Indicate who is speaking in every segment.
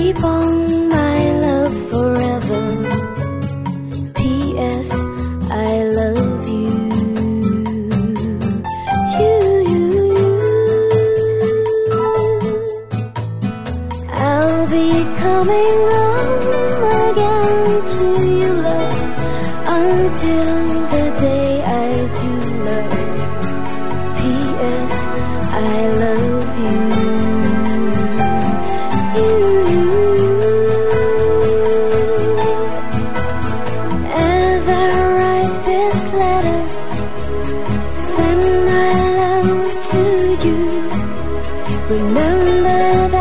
Speaker 1: keep on my love forever. P.S. I love you. You, you, you. I'll be coming home again to you, love, until. remember that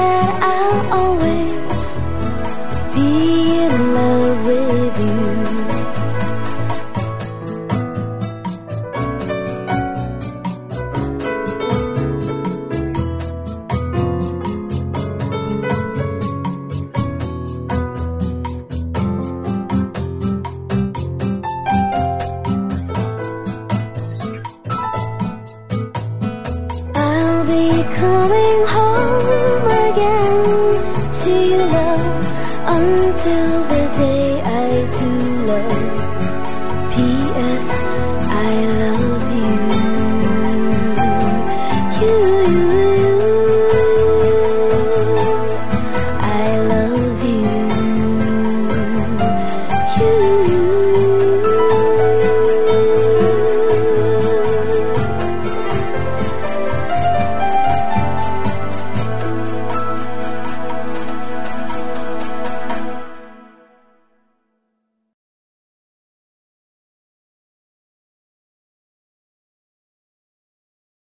Speaker 1: love.